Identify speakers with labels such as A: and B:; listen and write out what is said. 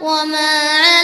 A: وما